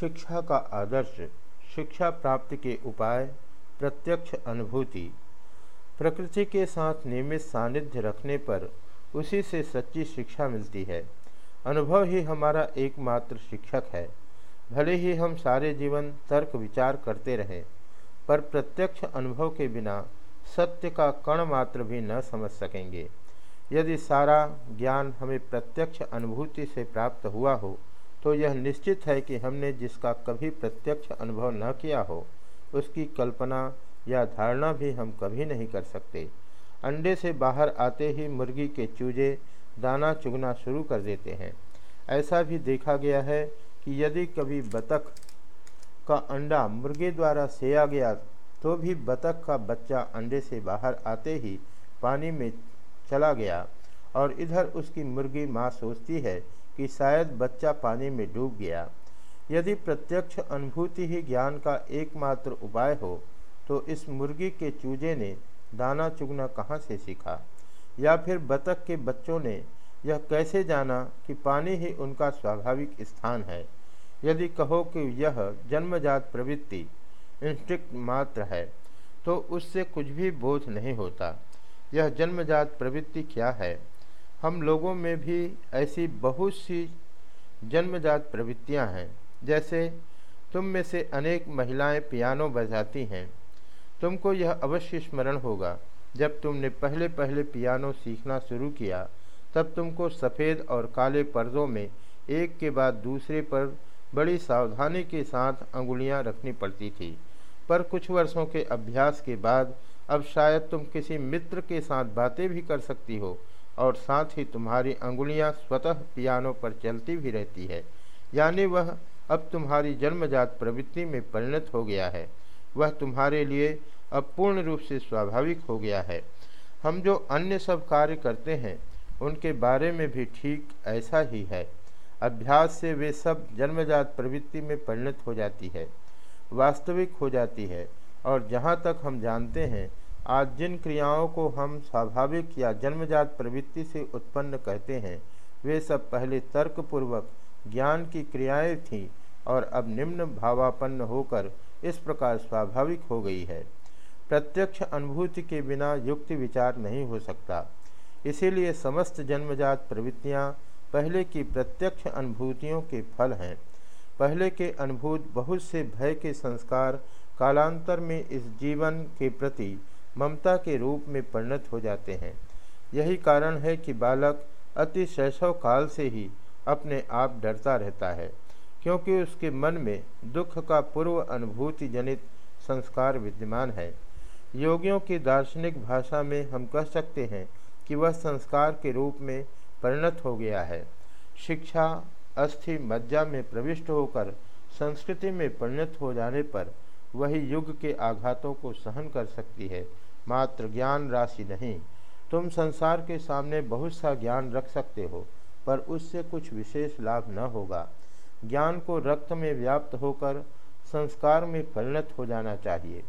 शिक्षा का आदर्श, शिक्षा प्राप्ति के उपाय, प्रत्यक्ष अनुभूति। प्रकृति के साथ नियमित सानिध्य रखने पर उसी से सच्ची शिक्षा मिलती है। अनुभव ही हमारा एकमात्र शिक्षक है। भले ही हम सारे जीवन तर्क विचार करते रहें, पर प्रत्यक्ष अनुभव के बिना सत्य का कण मात्र भी न समझ सकेंगे। यदि सारा ज्ञान हमें प्रत्यक्ष अनुभूति से प्राप्त हुआ हो तो यह निश्चित है कि हमने जिसका कभी प्रत्यक्ष अनुभव न किया हो, उसकी कल्पना या धारणा भी हम कभी नहीं कर सकते। अंडे से बाहर आते ही मुर्गी के चूजे, दाना चुगना शुरू कर देते हैं। ऐसा भी देखा गया है कि यदि कभी बतख का अंडा मुर्गी द्वारा सेया गया तो भी बतख का बच्चा अंडे से बाहर आते ही पानी में चला गया और इधर उसकी मुर्गी माँ सोचती है कि शायद बच्चा पानी में डूब गया। यदि प्रत्यक्ष अनुभूति ही ज्ञान का एकमात्र उपाय हो तो इस मुर्गी के चूजे ने दाना चुगना कहाँ से सीखा? या फिर बतख के बच्चों ने यह कैसे जाना कि पानी ही उनका स्वाभाविक स्थान है? यदि कहो कि यह जन्मजात प्रवृत्ति, इंस्टिक्ट मात्र है तो उससे कुछ भी बोझ नहीं होता। यह जन्मजात प्रवृत्ति क्या है? हम लोगों में भी ऐसी बहुत सी जन्मजात प्रवृत्तियाँ हैं। जैसे, तुम में से अनेक महिलाएँ पियानो बजाती हैं। तुमको यह अवश्य स्मरण होगा, जब तुमने पहले पहले पियानो सीखना शुरू किया, तब तुमको सफ़ेद और काले पर्दों में एक के बाद दूसरे पर बड़ी सावधानी के साथ अंगुलियाँ रखनी पड़ती थी। पर कुछ वर्षों के अभ्यास के बाद, अब शायद तुम किसी मित्र के साथ बातें भी कर सकती हो और साथ ही तुम्हारी अंगुलियाँ स्वतः पियानो पर चलती भी रहती है। यानी वह अब तुम्हारी जन्मजात प्रवृत्ति में परिणत हो गया है। वह तुम्हारे लिए अब पूर्ण रूप से स्वाभाविक हो गया है। हम जो अन्य सब कार्य करते हैं, उनके बारे में भी ठीक ऐसा ही है। अभ्यास से वे सब जन्मजात प्रवृत्ति में परिणत हो जाती है, वास्तविक हो जाती है, और जहाँ तक हम जानते हैं आज जिन क्रियाओं को हम स्वाभाविक या जन्मजात प्रवृत्ति से उत्पन्न कहते हैं, वे सब पहले तर्कपूर्वक ज्ञान की क्रियाएँ थीं और अब निम्न भावापन्न होकर इस प्रकार स्वाभाविक हो गई है। प्रत्यक्ष अनुभूति के बिना युक्ति विचार नहीं हो सकता। इसीलिए समस्त जन्मजात प्रवृत्तियाँ पहले की प्रत्यक्ष अनुभूतियों के फल हैं। पहले के अनुभूत बहुत से भय के संस्कार कालांतर में इस जीवन के प्रति ममता के रूप में परिणत हो जाते हैं। यही कारण है कि बालक अति शैशव काल से ही अपने आप डरता रहता है, क्योंकि उसके मन में दुख का पूर्व अनुभूति जनित संस्कार विद्यमान है। योगियों की दार्शनिक भाषा में हम कह सकते हैं कि वह संस्कार के रूप में परिणत हो गया है। शिक्षा अस्थि मज्जा में प्रविष्ट होकर संस्कृति में परिणत हो जाने पर वही युग के आघातों को सहन कर सकती है। मात्र ज्ञान राशि नहीं। तुम संसार के सामने बहुत सा ज्ञान रख सकते हो, पर उससे कुछ विशेष लाभ न होगा। ज्ञान को रक्त में व्याप्त होकर संस्कार में परिणत हो जाना चाहिए।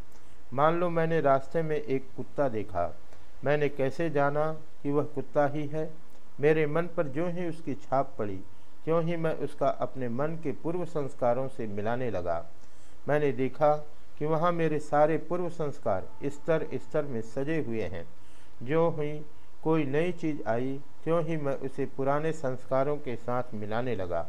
मान लो मैंने रास्ते में एक कुत्ता देखा। मैंने कैसे जाना कि वह कुत्ता ही है? मेरे मन पर जो ही उसकी छाप पड़ी क्यों ही मैं उसका अपने मन के पूर्व संस्कारों से मिलाने लगा। मैंने देखा कि वहाँ मेरे सारे पूर्व संस्कार स्तर स्तर में सजे हुए हैं। जो ही कोई नई चीज़ आई, त्यों ही मैं उसे पुराने संस्कारों के साथ मिलाने लगा।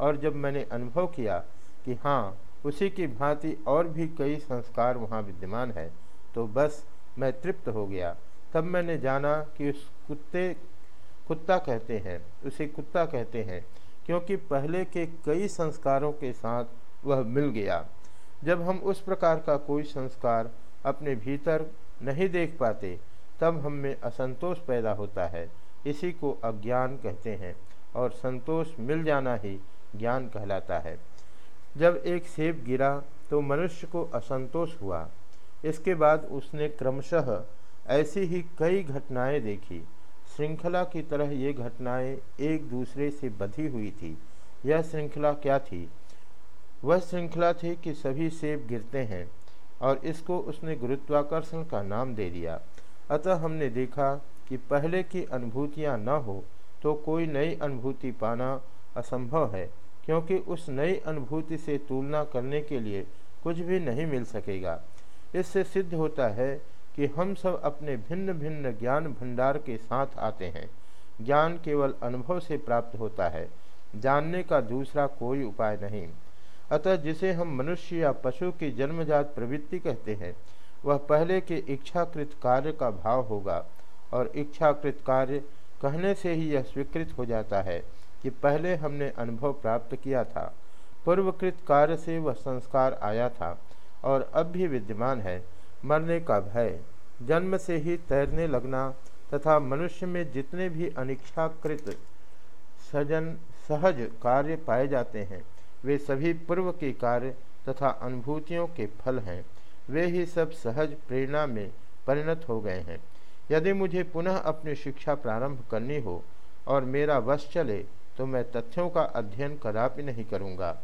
और जब मैंने अनुभव किया कि हाँ उसी की भांति और भी कई संस्कार वहाँ विद्यमान है तो बस मैं तृप्त हो गया। तब मैंने जाना कि उस कुत्ते, कुत्ता कहते हैं, उसे कुत्ता कहते हैं, क्योंकि पहले के कई संस्कारों के साथ वह मिल गया। जब हम उस प्रकार का कोई संस्कार अपने भीतर नहीं देख पाते, तब हम में असंतोष पैदा होता है। इसी को अज्ञान कहते हैं और संतोष मिल जाना ही ज्ञान कहलाता है। जब एक सेब गिरा तो मनुष्य को असंतोष हुआ। इसके बाद उसने क्रमशः ऐसी ही कई घटनाएँ देखी। श्रृंखला की तरह ये घटनाएँ एक दूसरे से बधी हुई थी। यह श्रृंखला क्या थी? वह श्रृंखला थी कि सभी सेब गिरते हैं, और इसको उसने गुरुत्वाकर्षण का नाम दे दिया। अतः हमने देखा कि पहले की अनुभूतियाँ न हो तो कोई नई अनुभूति पाना असंभव है, क्योंकि उस नई अनुभूति से तुलना करने के लिए कुछ भी नहीं मिल सकेगा। इससे सिद्ध होता है कि हम सब अपने भिन्न भिन्न ज्ञान भंडार के साथ आते हैं। ज्ञान केवल अनुभव से प्राप्त होता है, जानने का दूसरा कोई उपाय नहीं। अतः जिसे हम मनुष्य या पशु की जन्मजात प्रवृत्ति कहते हैं, वह पहले के इच्छाकृत कार्य का भाव होगा और इच्छाकृत कार्य कहने से ही यह स्वीकृत हो जाता है कि पहले हमने अनुभव प्राप्त किया था। पूर्वकृत कार्य से वह संस्कार आया था और अब भी विद्यमान है। मरने का भय, जन्म से ही तैरने लगना तथा मनुष्य में जितने भी अनिच्छाकृत सजन, सहज कार्य पाए जाते हैं वे सभी पूर्व के कार्य तथा अनुभूतियों के फल हैं। वे ही सब सहज प्रेरणा में परिणत हो गए हैं। यदि मुझे पुनः अपनी शिक्षा प्रारंभ करनी हो और मेरा वश चले तो मैं तथ्यों का अध्ययन कदापि नहीं करूँगा।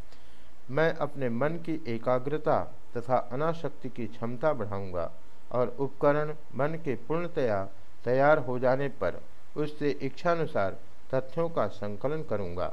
मैं अपने मन की एकाग्रता तथा अनाशक्ति की क्षमता बढ़ाऊँगा और उपकरण मन के पूर्णतया तैयार हो जाने पर उससे इच्छानुसार तथ्यों का संकलन करूँगा।